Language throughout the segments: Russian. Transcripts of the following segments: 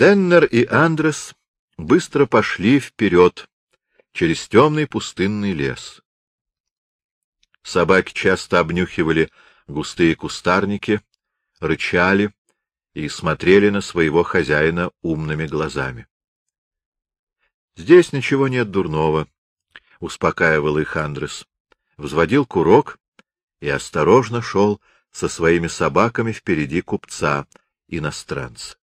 Теннер и Андрес быстро пошли вперед через темный пустынный лес. Собаки часто обнюхивали густые кустарники, рычали и смотрели на своего хозяина умными глазами. — Здесь ничего нет дурного, — успокаивал их Андрес. Взводил курок и осторожно шел со своими собаками впереди купца, иностранца.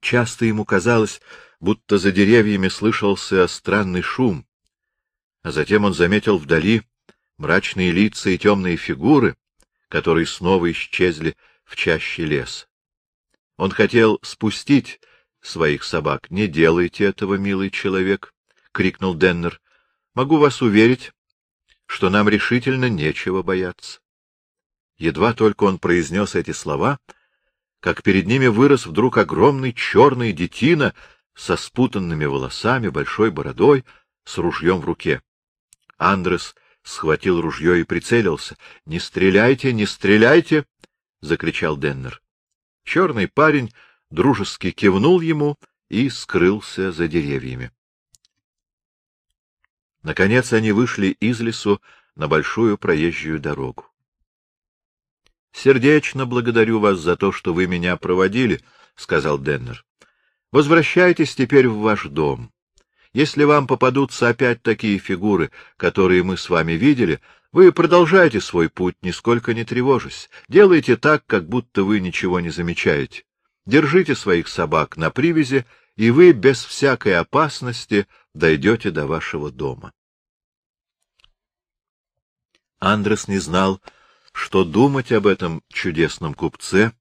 Часто ему казалось, будто за деревьями слышался странный шум, а затем он заметил вдали мрачные лица и темные фигуры, которые снова исчезли в чаще лес. Он хотел спустить своих собак. — Не делайте этого, милый человек, — крикнул Деннер. — Могу вас уверить, что нам решительно нечего бояться. Едва только он произнес эти слова, как перед ними вырос вдруг огромный черный детина со спутанными волосами, большой бородой, с ружьем в руке. Андрес схватил ружье и прицелился. — Не стреляйте, не стреляйте! — закричал Деннер. Черный парень дружески кивнул ему и скрылся за деревьями. Наконец они вышли из лесу на большую проезжую дорогу. — Сердечно благодарю вас за то, что вы меня проводили, — сказал Деннер. — Возвращайтесь теперь в ваш дом. Если вам попадутся опять такие фигуры, которые мы с вами видели, вы продолжайте свой путь, нисколько не тревожась. Делайте так, как будто вы ничего не замечаете. Держите своих собак на привязи, и вы без всякой опасности дойдете до вашего дома. Андрес не знал, что думать об этом чудесном купце,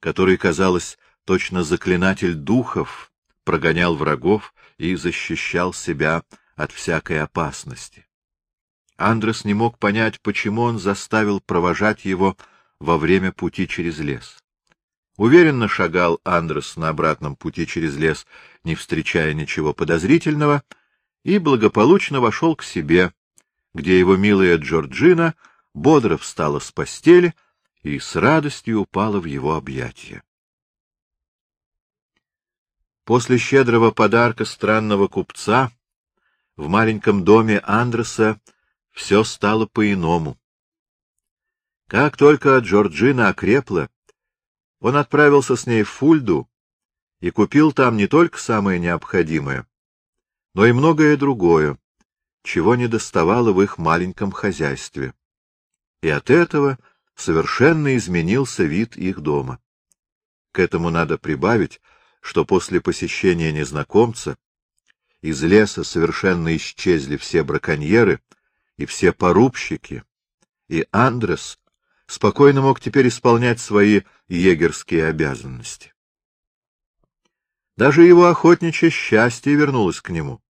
который, казалось, точно заклинатель духов, прогонял врагов и защищал себя от всякой опасности. Андрес не мог понять, почему он заставил провожать его во время пути через лес. Уверенно шагал Андрес на обратном пути через лес, не встречая ничего подозрительного, и благополучно вошел к себе, где его милая Джорджина бодро встала с постели и с радостью упала в его объятия. После щедрого подарка странного купца в маленьком доме Андреса все стало по-иному. Как только Джорджина окрепла, он отправился с ней в Фульду и купил там не только самое необходимое, но и многое другое, чего не доставало в их маленьком хозяйстве. И от этого совершенно изменился вид их дома. К этому надо прибавить, что после посещения незнакомца из леса совершенно исчезли все браконьеры и все порубщики, и Андрес спокойно мог теперь исполнять свои егерские обязанности. Даже его охотничье счастье вернулось к нему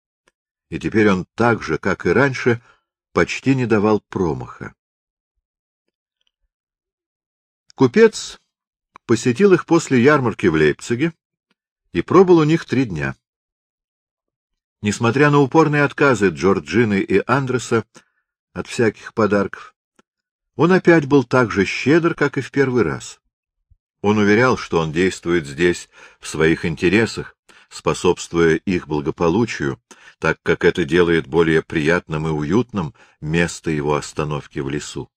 и теперь он так же, как и раньше, почти не давал промаха. Купец посетил их после ярмарки в Лейпциге и пробыл у них три дня. Несмотря на упорные отказы Джорджины и Андреса от всяких подарков, он опять был так же щедр, как и в первый раз. Он уверял, что он действует здесь в своих интересах, способствуя их благополучию, так как это делает более приятным и уютным место его остановки в лесу.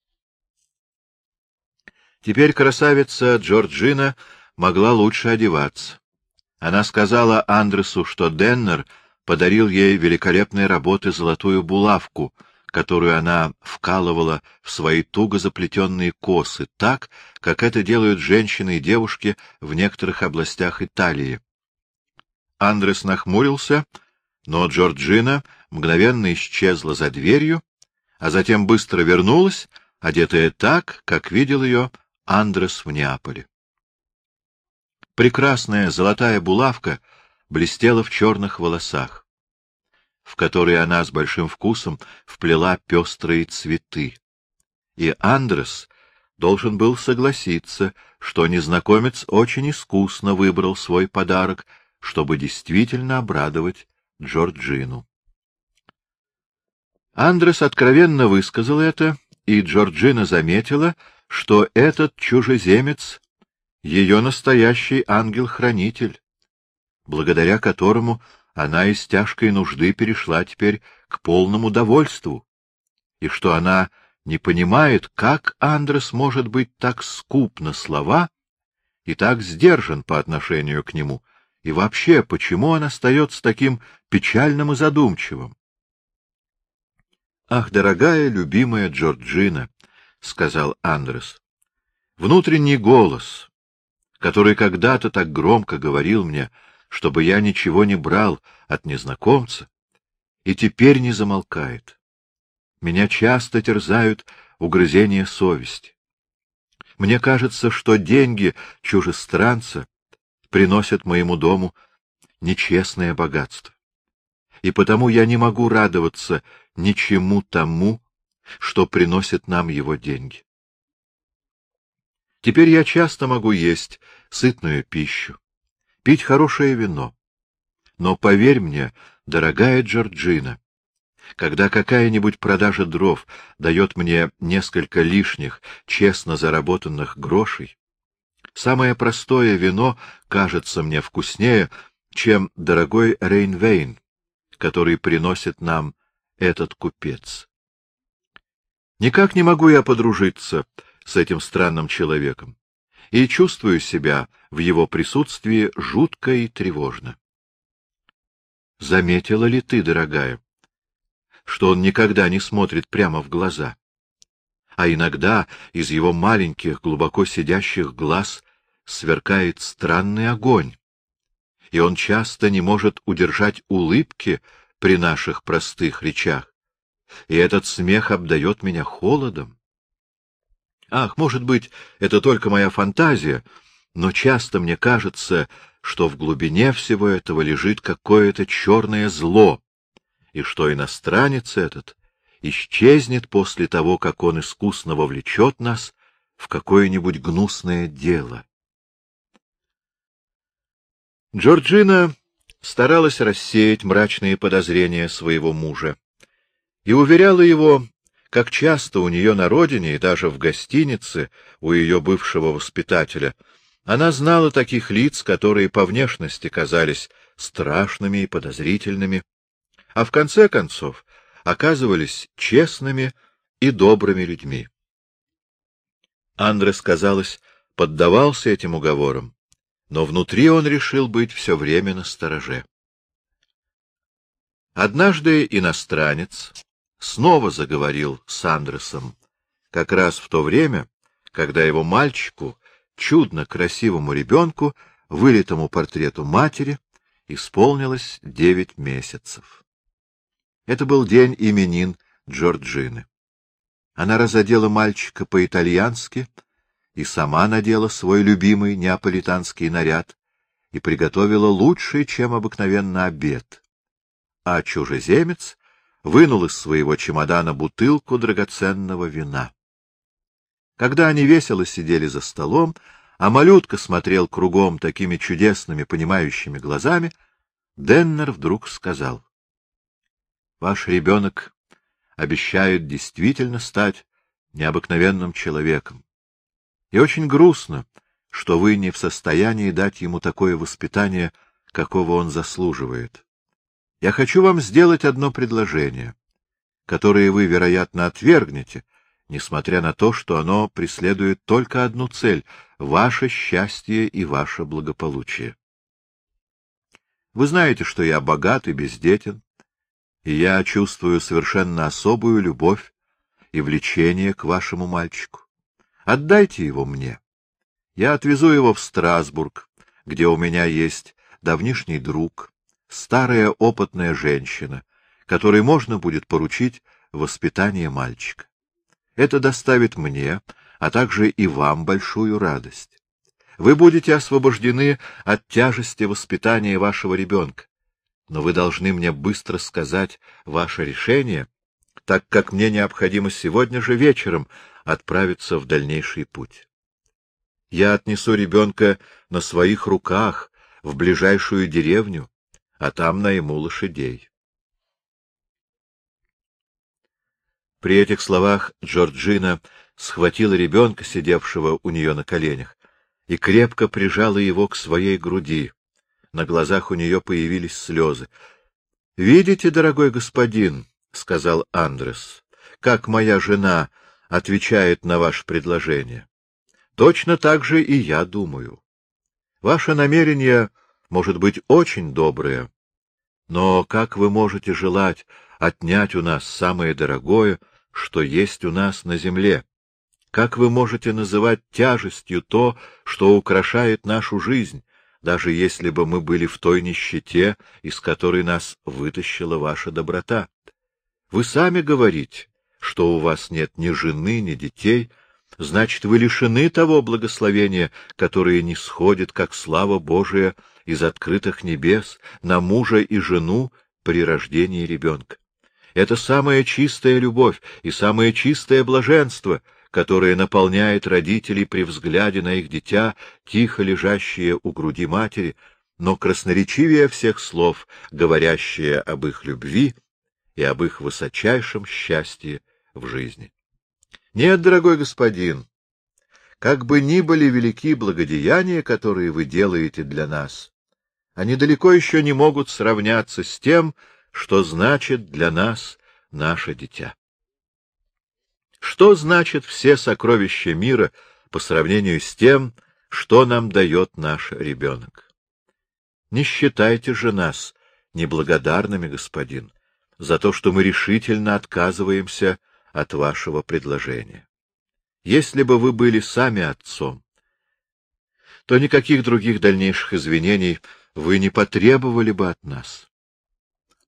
Теперь красавица Джорджина могла лучше одеваться. Она сказала Андресу, что Деннер подарил ей великолепной работы золотую булавку, которую она вкалывала в свои туго заплетенные косы, так, как это делают женщины и девушки в некоторых областях Италии. Андрес нахмурился, но Джорджина мгновенно исчезла за дверью, а затем быстро вернулась, одетая так, как видел ее Андрес в Неаполе. Прекрасная золотая булавка блестела в черных волосах, в которые она с большим вкусом вплела пестрые цветы. И Андрес должен был согласиться, что незнакомец очень искусно выбрал свой подарок — чтобы действительно обрадовать Джорджину. Андрес откровенно высказал это, и Джорджина заметила, что этот чужеземец — ее настоящий ангел-хранитель, благодаря которому она из тяжкой нужды перешла теперь к полному довольству, и что она не понимает, как Андрес может быть так скуп на слова и так сдержан по отношению к нему, и вообще, почему он остается таким печальным и задумчивым. — Ах, дорогая, любимая Джорджина, — сказал Андрес, — внутренний голос, который когда-то так громко говорил мне, чтобы я ничего не брал от незнакомца, и теперь не замолкает. Меня часто терзают угрызения совести. Мне кажется, что деньги чужестранца приносят моему дому нечестное богатство. И потому я не могу радоваться ничему тому, что приносит нам его деньги. Теперь я часто могу есть сытную пищу, пить хорошее вино. Но поверь мне, дорогая Джорджина, когда какая-нибудь продажа дров дает мне несколько лишних, честно заработанных грошей, самое простое вино кажется мне вкуснее, чем дорогой Рейнвейн, который приносит нам этот купец. Никак не могу я подружиться с этим странным человеком и чувствую себя в его присутствии жутко и тревожно. Заметила ли ты, дорогая, что он никогда не смотрит прямо в глаза. А иногда из его маленьких, глубоко сидящих глаз сверкает странный огонь, и он часто не может удержать улыбки при наших простых речах, и этот смех обдает меня холодом. Ах, может быть, это только моя фантазия, но часто мне кажется, что в глубине всего этого лежит какое-то черное зло, и что иностранец этот исчезнет после того, как он искусно вовлечет нас в какое-нибудь гнусное дело. Джорджина старалась рассеять мрачные подозрения своего мужа и уверяла его, как часто у нее на родине и даже в гостинице у ее бывшего воспитателя она знала таких лиц, которые по внешности казались страшными и подозрительными, а в конце концов оказывались честными и добрыми людьми. Андрес, казалось, поддавался этим уговорам, но внутри он решил быть все время на стороже. Однажды иностранец снова заговорил с Андресом, как раз в то время, когда его мальчику, чудно красивому ребенку, вылитому портрету матери, исполнилось девять месяцев. Это был день именин Джорджины. Она разодела мальчика по-итальянски и сама надела свой любимый неаполитанский наряд и приготовила лучший, чем обыкновенно, обед. А чужеземец вынул из своего чемодана бутылку драгоценного вина. Когда они весело сидели за столом, а малютка смотрел кругом такими чудесными, понимающими глазами, Деннер вдруг сказал. Ваш ребенок обещает действительно стать необыкновенным человеком. И очень грустно, что вы не в состоянии дать ему такое воспитание, какого он заслуживает. Я хочу вам сделать одно предложение, которое вы, вероятно, отвергнете, несмотря на то, что оно преследует только одну цель — ваше счастье и ваше благополучие. Вы знаете, что я богат и бездетен, и я чувствую совершенно особую любовь и влечение к вашему мальчику. Отдайте его мне. Я отвезу его в Страсбург, где у меня есть давнишний друг, старая опытная женщина, которой можно будет поручить воспитание мальчика. Это доставит мне, а также и вам большую радость. Вы будете освобождены от тяжести воспитания вашего ребенка но вы должны мне быстро сказать ваше решение, так как мне необходимо сегодня же вечером отправиться в дальнейший путь. Я отнесу ребенка на своих руках в ближайшую деревню, а там найму лошадей. При этих словах Джорджина схватила ребенка, сидевшего у нее на коленях, и крепко прижала его к своей груди, На глазах у нее появились слезы. — Видите, дорогой господин, — сказал Андрес, — как моя жена отвечает на ваше предложение. Точно так же и я думаю. Ваше намерение может быть очень доброе, но как вы можете желать отнять у нас самое дорогое, что есть у нас на земле? Как вы можете называть тяжестью то, что украшает нашу жизнь, даже если бы мы были в той нищете, из которой нас вытащила ваша доброта? Вы сами говорите, что у вас нет ни жены, ни детей, значит, вы лишены того благословения, которое не сходит, как слава Божия, из открытых небес на мужа и жену при рождении ребенка. Это самая чистая любовь и самое чистое блаженство, которое наполняет родителей при взгляде на их дитя, тихо лежащее у груди матери, но красноречивее всех слов, говорящее об их любви и об их высочайшем счастье в жизни. Нет, дорогой господин, как бы ни были велики благодеяния, которые вы делаете для нас, они далеко еще не могут сравняться с тем, что значит для нас наше дитя. Что значит все сокровища мира по сравнению с тем, что нам дает наш ребенок? Не считайте же нас неблагодарными, господин, за то, что мы решительно отказываемся от вашего предложения. Если бы вы были сами отцом, то никаких других дальнейших извинений вы не потребовали бы от нас.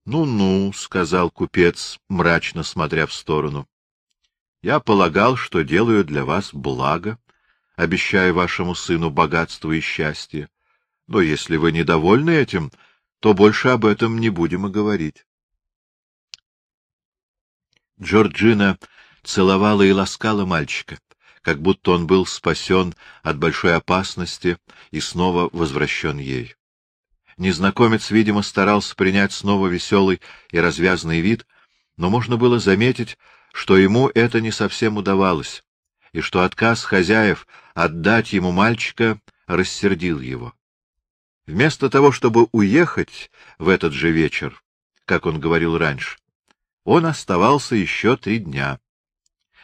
Ну — сказал купец, мрачно смотря в сторону. — Я полагал, что делаю для вас благо, обещая вашему сыну богатство и счастье. Но если вы недовольны этим, то больше об этом не будем и говорить. Джорджина целовала и ласкала мальчика, как будто он был спасен от большой опасности и снова возвращен ей. Незнакомец, видимо, старался принять снова веселый и развязный вид, но можно было заметить, что ему это не совсем удавалось, и что отказ хозяев отдать ему мальчика рассердил его. Вместо того, чтобы уехать в этот же вечер, как он говорил раньше, он оставался еще три дня,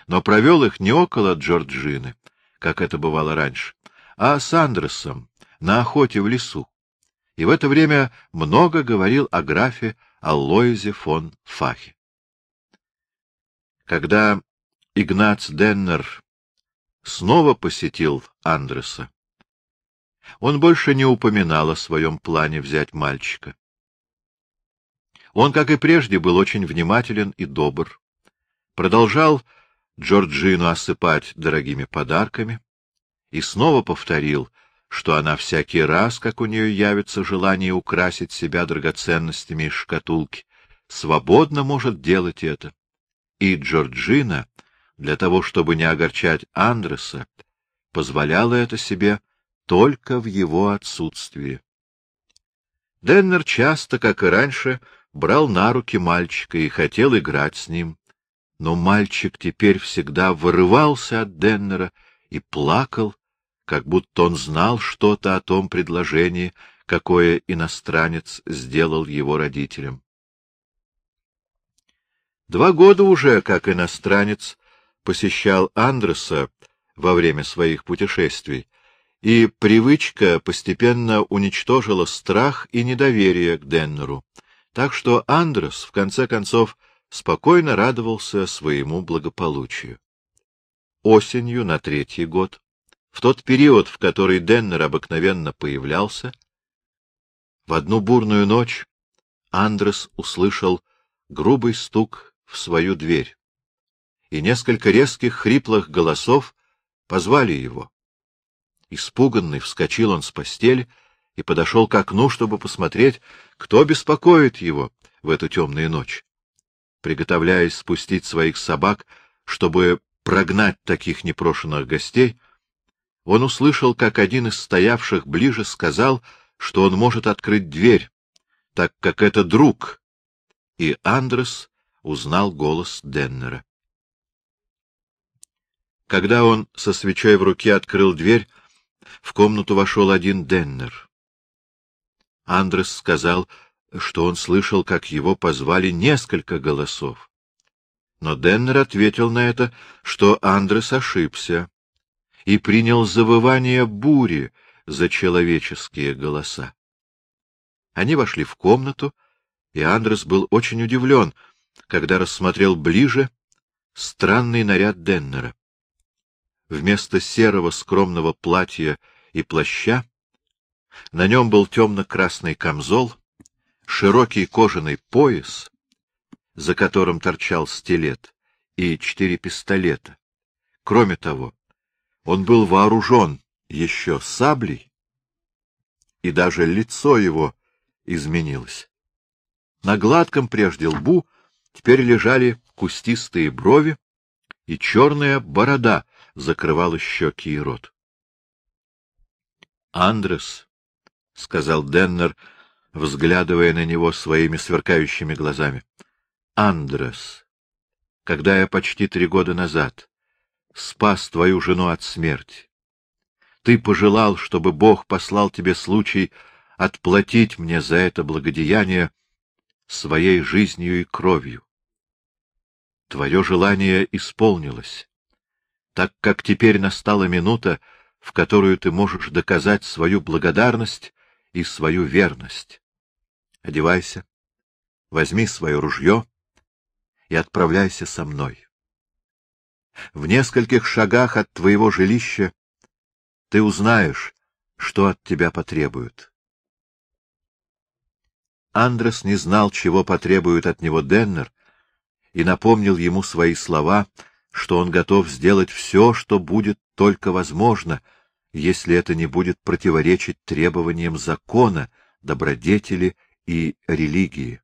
но провел их не около Джорджины, как это бывало раньше, а с Андресом на охоте в лесу и в это время много говорил о графе Аллоизе фон Фахе. Когда Игнац Деннер снова посетил Андреса, он больше не упоминал о своем плане взять мальчика. Он, как и прежде, был очень внимателен и добр, продолжал Джорджину осыпать дорогими подарками и снова повторил — что она всякий раз, как у нее явится желание украсить себя драгоценностями из шкатулки, свободно может делать это. И Джорджина, для того, чтобы не огорчать Андреса, позволяла это себе только в его отсутствии. Деннер часто, как и раньше, брал на руки мальчика и хотел играть с ним, но мальчик теперь всегда вырывался от Деннера и плакал, как будто он знал что-то о том предложении, какое иностранец сделал его родителям. Два года уже, как иностранец, посещал Андреса во время своих путешествий, и привычка постепенно уничтожила страх и недоверие к Деннеру, так что Андрес, в конце концов, спокойно радовался своему благополучию. Осенью на третий год в тот период, в который Деннер обыкновенно появлялся, в одну бурную ночь Андрес услышал грубый стук в свою дверь, и несколько резких хриплых голосов позвали его. Испуганный вскочил он с постели и подошел к окну, чтобы посмотреть, кто беспокоит его в эту темную ночь. Приготовляясь спустить своих собак, чтобы прогнать таких непрошенных гостей, он услышал, как один из стоявших ближе сказал, что он может открыть дверь, так как это друг, и Андрес узнал голос Деннера. Когда он со свечой в руке открыл дверь, в комнату вошел один Деннер. Андрес сказал, что он слышал, как его позвали несколько голосов. Но Деннер ответил на это, что Андрес ошибся и принял завывание бури за человеческие голоса. Они вошли в комнату, и Андрес был очень удивлен, когда рассмотрел ближе странный наряд Деннера. Вместо серого скромного платья и плаща на нем был темно-красный камзол, широкий кожаный пояс, за которым торчал стилет, и четыре пистолета. Кроме того, он был вооружен еще саблей, и даже лицо его изменилось. На гладком прежде лбу теперь лежали кустистые брови, и черная борода закрывала щеки и рот. — Андрес, — сказал Деннер, взглядывая на него своими сверкающими глазами. — Андрес, когда я почти три года назад спас твою жену от смерти, ты пожелал, чтобы Бог послал тебе случай отплатить мне за это благодеяние своей жизнью и кровью. Твое желание исполнилось, так как теперь настала минута, в которую ты можешь доказать свою благодарность и свою верность. Одевайся, возьми свое ружье и отправляйся со мной. В нескольких шагах от твоего жилища ты узнаешь, что от тебя потребуют. Андрес не знал, чего потребует от него Деннер, и напомнил ему свои слова, что он готов сделать все, что будет только возможно, если это не будет противоречить требованиям закона, добродетели и религии.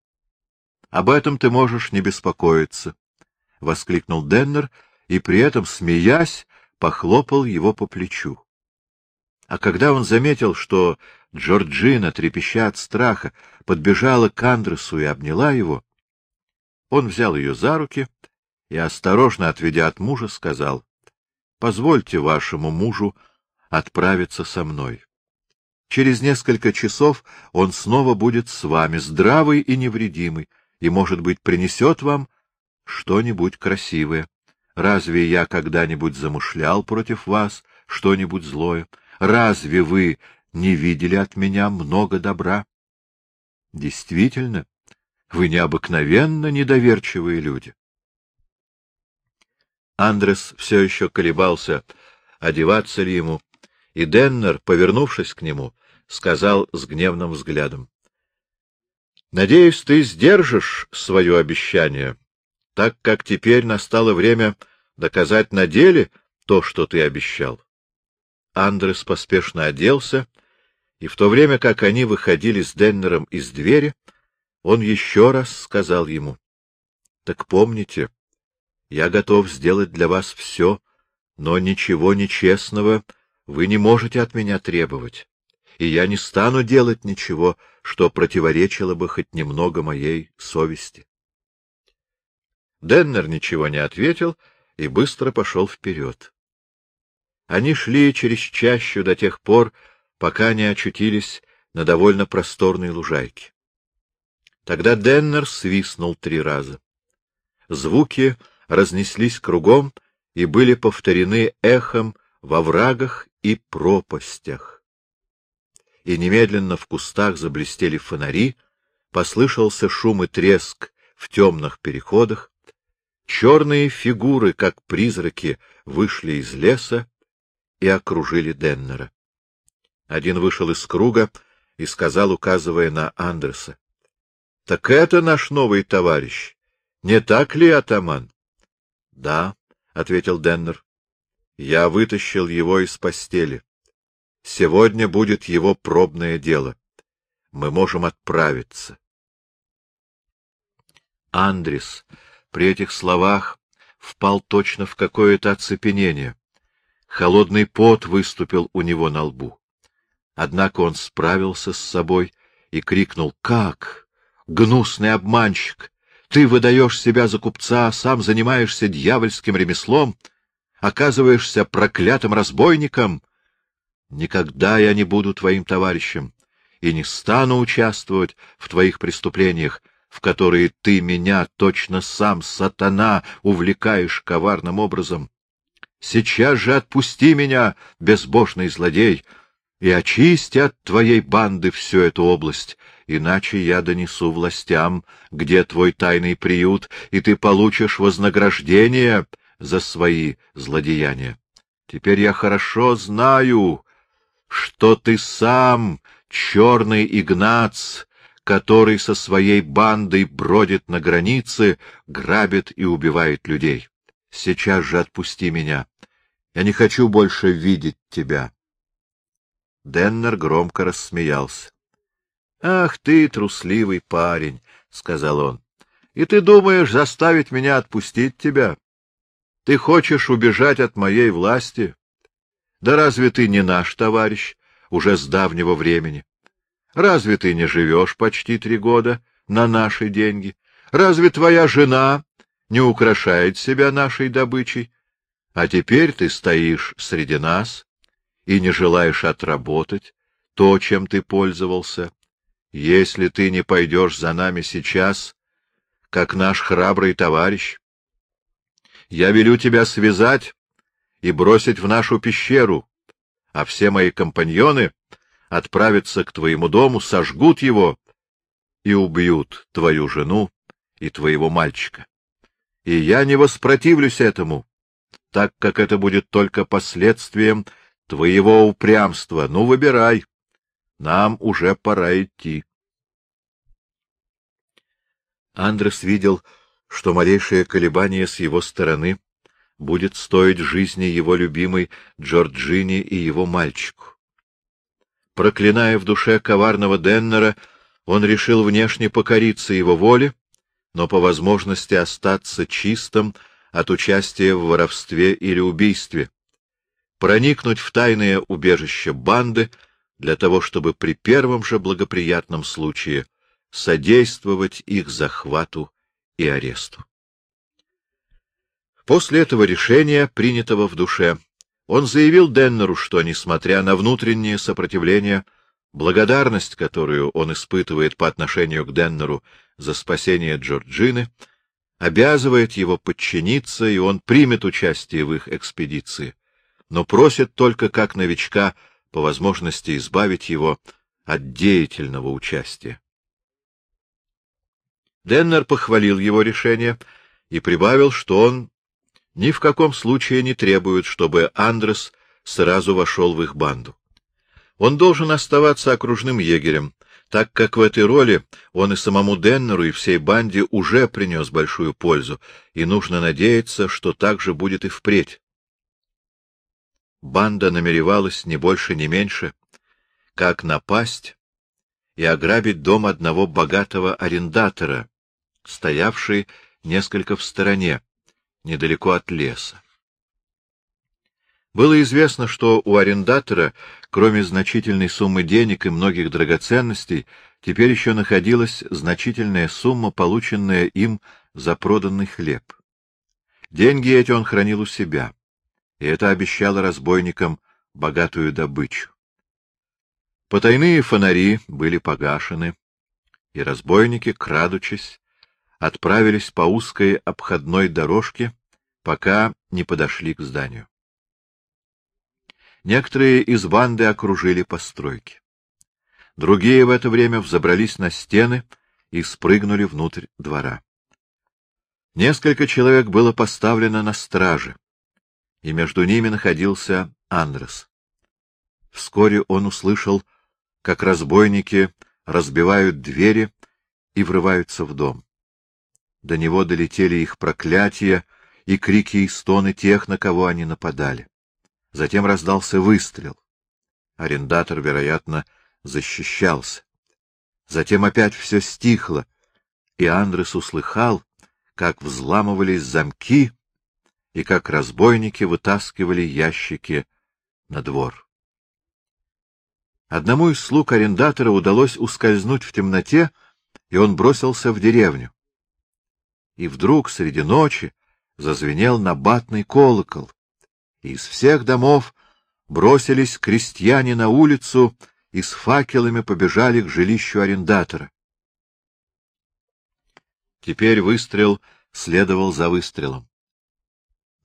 — Об этом ты можешь не беспокоиться, — воскликнул Деннер, и при этом, смеясь, похлопал его по плечу. А когда он заметил, что Джорджина, трепеща от страха, подбежала к Андресу и обняла его, он взял ее за руки и, осторожно отведя от мужа, сказал, — Позвольте вашему мужу отправиться со мной. Через несколько часов он снова будет с вами, здравый и невредимый, и, может быть, принесет вам что-нибудь красивое. Разве я когда-нибудь замышлял против вас что-нибудь злое? Разве вы не видели от меня много добра? Действительно, вы необыкновенно недоверчивые люди. Андрес все еще колебался, одеваться ли ему, и Деннер, повернувшись к нему, сказал с гневным взглядом. — Надеюсь, ты сдержишь свое обещание, так как теперь настало время доказать на деле то, что ты обещал. Андрес поспешно оделся, и в то время как они выходили с Деннером из двери, он еще раз сказал ему, — Так помните, я готов сделать для вас все, но ничего нечестного вы не можете от меня требовать, и я не стану делать ничего, что противоречило бы хоть немного моей совести. Деннер ничего не ответил и быстро пошел вперед. Они шли через чащу до тех пор, пока не очутились на довольно просторной лужайке. Тогда Деннер свистнул три раза. Звуки разнеслись кругом и были повторены эхом во врагах и пропастях. И немедленно в кустах заблестели фонари, послышался шум и треск в темных переходах, черные фигуры, как призраки, вышли из леса и окружили Деннера. Один вышел из круга и сказал, указывая на Андерса, — Так это наш новый товарищ. Не так ли, атаман? — Да, — ответил Деннер. — Я вытащил его из постели. Сегодня будет его пробное дело. Мы можем отправиться. Андрис при этих словах впал точно в какое-то оцепенение. Холодный пот выступил у него на лбу. Однако он справился с собой и крикнул «Как? Гнусный обманщик! Ты выдаешь себя за купца, сам занимаешься дьявольским ремеслом, оказываешься проклятым разбойником. Никогда я не буду твоим товарищем, и не стану участвовать в твоих преступлениях, в которые ты меня, точно сам, сатана, увлекаешь коварным образом. Сейчас же отпусти меня, безбожный злодей, и очисти от твоей банды всю эту область, иначе я донесу властям, где твой тайный приют, и ты получишь вознаграждение за свои злодеяния. Теперь я хорошо знаю, что ты сам, черный Игнац, который со своей бандой бродит на границе, грабит и убивает людей. Сейчас же отпусти меня. Я не хочу больше видеть тебя. Деннер громко рассмеялся. — Ах ты, трусливый парень, — сказал он, — и ты думаешь заставить меня отпустить тебя? Ты хочешь убежать от моей власти? Да разве ты не наш товарищ, уже с давнего времени? Разве ты не живешь почти три года на наши деньги? Разве твоя жена не украшает себя нашей добычей? А теперь ты стоишь среди нас и не желаешь отработать то, чем ты пользовался. Если ты не пойдешь за нами сейчас, как наш храбрый товарищ, я велю тебя связать и бросить в нашу пещеру, а все мои компаньоны отправятся к твоему дому, сожгут его и убьют твою жену и твоего мальчика. И я не воспротивлюсь этому, так как это будет только последствием твоего упрямства. Ну, выбирай. Нам уже пора идти. Андрес видел, что малейшее колебание с его стороны будет стоить жизни его любимой Джорджини и его мальчику. Проклиная в душе коварного Деннера, он решил внешне покориться его воле, но по возможности остаться чистым от участия в воровстве или убийстве, проникнуть в тайное убежище банды для того, чтобы при первом же благоприятном случае содействовать их захвату и аресту. После этого решения, принятого в душе, он заявил Деннеру, что, несмотря на внутреннее сопротивление, благодарность, которую он испытывает по отношению к Деннеру за спасение Джорджины, обязывает его подчиниться, и он примет участие в их экспедиции, но просит только как новичка по возможности избавить его от деятельного участия. Деннер похвалил его решение и прибавил, что он ни в каком случае не требуют, чтобы Андрес сразу вошел в их банду. Он должен оставаться окружным егерем, так как в этой роли он и самому Деннеру, и всей банде уже принес большую пользу, и нужно надеяться, что так же будет и впредь. Банда намеревалась не больше, ни меньше, как напасть и ограбить дом одного богатого арендатора, стоявший несколько в стороне, недалеко от леса. Было известно, что у арендатора, кроме значительной суммы денег и многих драгоценностей, теперь еще находилась значительная сумма, полученная им за проданный хлеб. Деньги эти он хранил у себя, и это обещало разбойникам богатую добычу. Потайные фонари были погашены, и разбойники, крадучись, отправились по узкой обходной дорожке, пока не подошли к зданию. Некоторые из банды окружили постройки. Другие в это время взобрались на стены и спрыгнули внутрь двора. Несколько человек было поставлено на страже, и между ними находился Андрес. Вскоре он услышал, как разбойники разбивают двери и врываются в дом. До него долетели их проклятия и крики и стоны тех, на кого они нападали. Затем раздался выстрел. Арендатор, вероятно, защищался. Затем опять все стихло, и Андрес услыхал, как взламывались замки и как разбойники вытаскивали ящики на двор. Одному из слуг арендатора удалось ускользнуть в темноте, и он бросился в деревню и вдруг среди ночи зазвенел набатный колокол. И из всех домов бросились крестьяне на улицу и с факелами побежали к жилищу арендатора. Теперь выстрел следовал за выстрелом.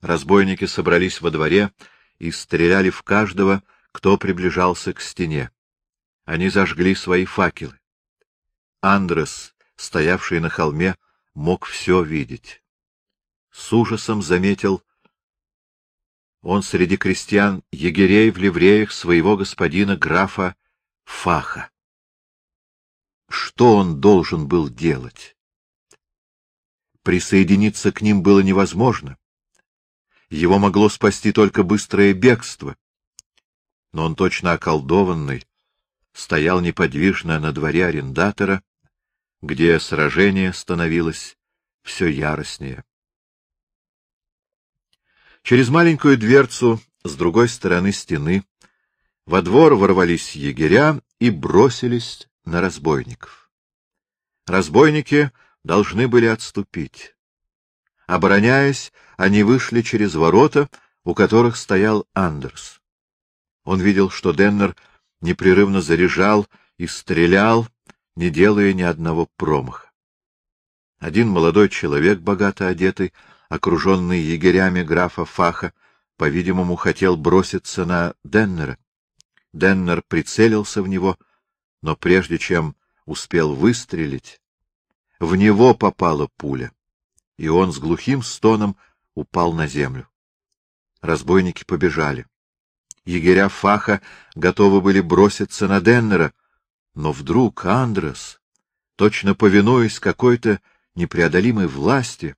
Разбойники собрались во дворе и стреляли в каждого, кто приближался к стене. Они зажгли свои факелы. Андрес, стоявший на холме, мог все видеть. С ужасом заметил он среди крестьян егерей в ливреях своего господина графа Фаха. Что он должен был делать? Присоединиться к ним было невозможно. Его могло спасти только быстрое бегство. Но он точно околдованный, стоял неподвижно на дворе арендатора, где сражение становилось все яростнее. Через маленькую дверцу с другой стороны стены во двор ворвались егеря и бросились на разбойников. Разбойники должны были отступить. Обороняясь, они вышли через ворота, у которых стоял Андерс. Он видел, что Деннер непрерывно заряжал и стрелял, не делая ни одного промаха. Один молодой человек, богато одетый, окруженный егерями графа Фаха, по-видимому, хотел броситься на Деннера. Деннер прицелился в него, но прежде чем успел выстрелить, в него попала пуля, и он с глухим стоном упал на землю. Разбойники побежали. Егеря Фаха готовы были броситься на Деннера, но вдруг Андрес, точно повинуясь какой-то непреодолимой власти,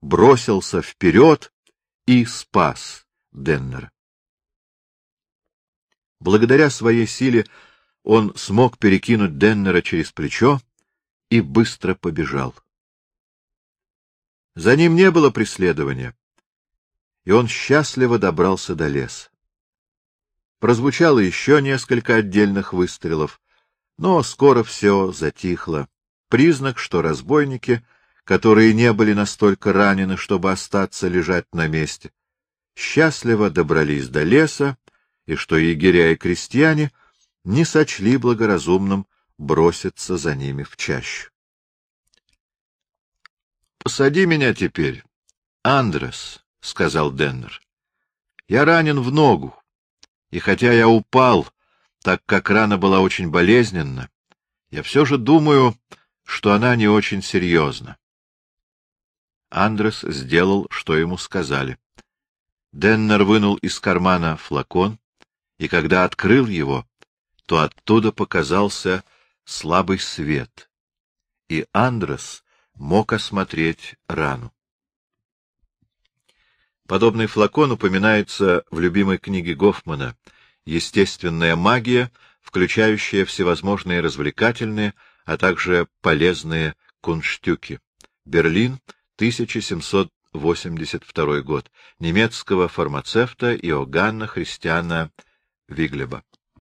бросился вперед и спас Деннера. Благодаря своей силе он смог перекинуть Деннера через плечо и быстро побежал. За ним не было преследования, и он счастливо добрался до леса. Прозвучало еще несколько отдельных выстрелов, но скоро все затихло. Признак, что разбойники — которые не были настолько ранены, чтобы остаться лежать на месте, счастливо добрались до леса, и что егеря и крестьяне не сочли благоразумным броситься за ними в чащу. — Посади меня теперь, Андрес, — сказал Деннер. — Я ранен в ногу, и хотя я упал, так как рана была очень болезненна, я все же думаю, что она не очень серьезна. Андрес сделал, что ему сказали. Деннер вынул из кармана флакон, и когда открыл его, то оттуда показался слабый свет, и Андрес мог осмотреть рану. Подобный флакон упоминается в любимой книге Гофмана «Естественная магия», включающая всевозможные развлекательные, а также полезные кунштюки. Берлин, 1782 год, немецкого фармацевта Иоганна Христиана Виглеба.